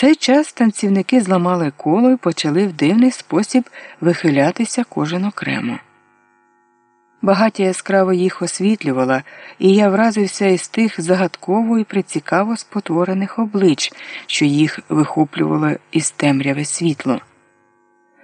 цей час танцівники зламали коло і почали в дивний спосіб вихилятися кожен окремо. Багаття яскраво їх освітлювала, і я вразився із тих загадково і прицікаво спотворених облич, що їх вихоплювало із темряви світло.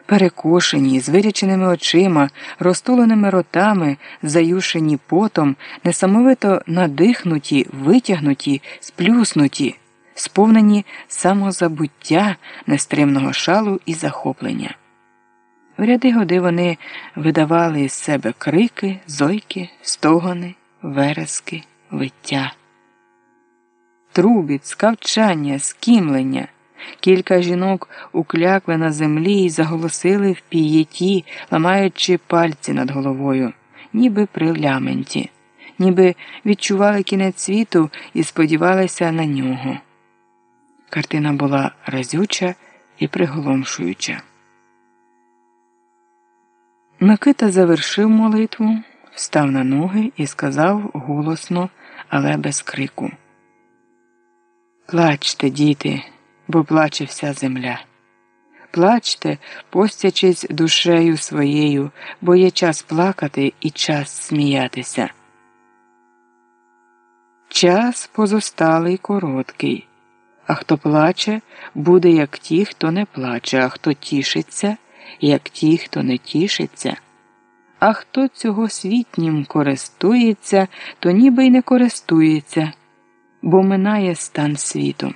Перекошені, з виряченими очима, розтуленими ротами, заюшені потом, несамовито надихнуті, витягнуті, сплюснуті, сповнені самозабуття, нестримного шалу і захоплення. В ряди годи вони видавали із себе крики, зойки, стогони, верески, виття, трубіт, скавчання, скімлення. Кілька жінок уклякли на землі і заголосили в пієті, ламаючи пальці над головою, ніби при ляменті, ніби відчували кінець світу і сподівалися на нього. Картина була разюча і приголомшуюча. Микита завершив молитву, встав на ноги і сказав голосно, але без крику. Плачте, діти, бо плаче вся земля. Плачте, постячись душею своєю, бо є час плакати і час сміятися. Час позосталий короткий, а хто плаче, буде як ті, хто не плаче, а хто тішиться як ті, хто не тішиться. А хто цього світнім користується, то ніби й не користується, бо минає стан світу.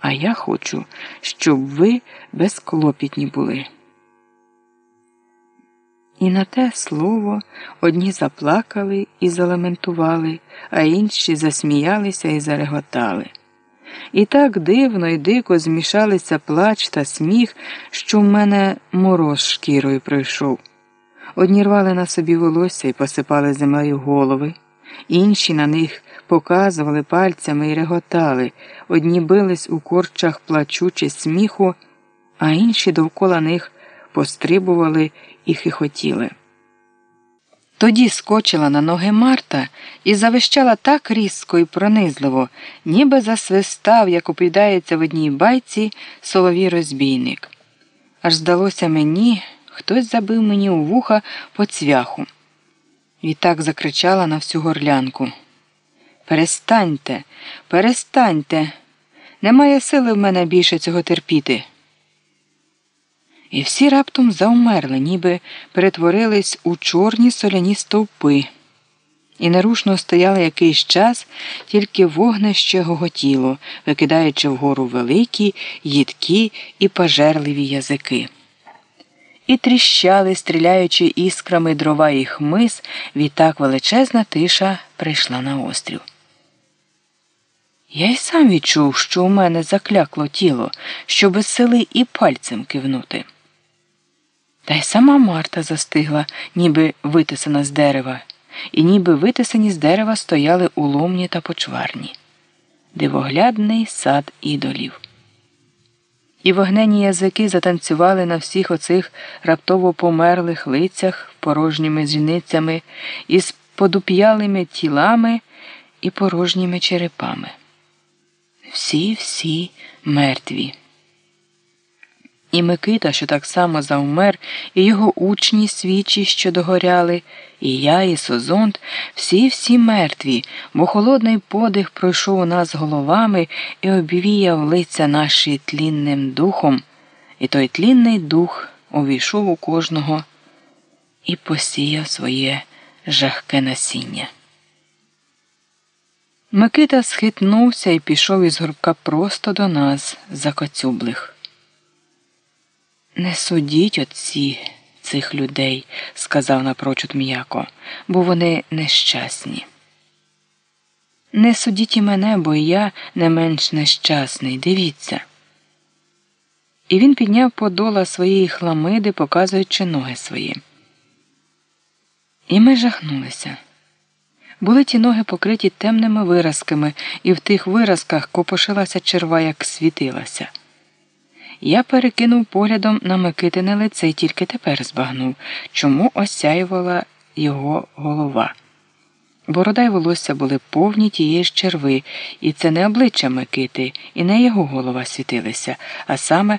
А я хочу, щоб ви безклопітні були. І на те слово одні заплакали і залементували, а інші засміялися і зареготали. І так дивно і дико змішалися плач та сміх, що в мене мороз шкірою пройшов. Одні рвали на собі волосся і посипали землею голови, інші на них показували пальцями і реготали, одні бились у корчах плачучи сміху, а інші довкола них пострибували і хихотіли. Тоді скочила на ноги Марта і завищала так різко і пронизливо, ніби засвистав, як опідається в одній байці соловій розбійник. Аж здалося мені, хтось забив мені у вуха по цвяху. І так закричала на всю горлянку. Перестаньте, перестаньте, немає сили в мене більше цього терпіти. І всі раптом завмерли, ніби перетворились у чорні соляні стовпи, і нерушно стояли якийсь час, тільки вогнище гоготіло, викидаючи вгору великі, їдкі і пожерливі язики. І тріщали, стріляючи іскрами дрова і хмиз, відтак величезна тиша прийшла на острів. Я й сам відчув, що у мене заклякло тіло, що без сили і пальцем кивнути. Та й сама Марта застигла, ніби витисана з дерева, і ніби витисані з дерева стояли уломні та почварні, дивоглядний сад ідолів. І вогнені язики затанцювали на всіх оцих раптово померлих лицях порожніми зіницями із подуп'ялими тілами і порожніми черепами. Всі всі мертві. І Микита, що так само завмер, і його учні свічі, що догоряли, і я, і Созонт, всі всі мертві, бо холодний подих пройшов у нас головами і обвіяв лиця наші тлінним духом, і той тлінний дух увійшов у кожного і посіяв своє жахке насіння. Микита схитнувся і пішов із горбка просто до нас, за коцюблих. Не судіть отці цих людей, сказав напрочуд м'яко, бо вони нещасні. Не судіть і мене, бо я не менш нещасний. Дивіться. І він підняв подола своєї хламиди, показуючи ноги свої. І ми жахнулися. Були ті ноги покриті темними виразками, і в тих виразках копошилася черва, як світилася. Я перекинув поглядом на Микитине лице і тільки тепер збагнув, чому осяювала його голова. Борода й волосся були повні тієї ж черви, і це не обличчя Микити, і не його голова світилися, а саме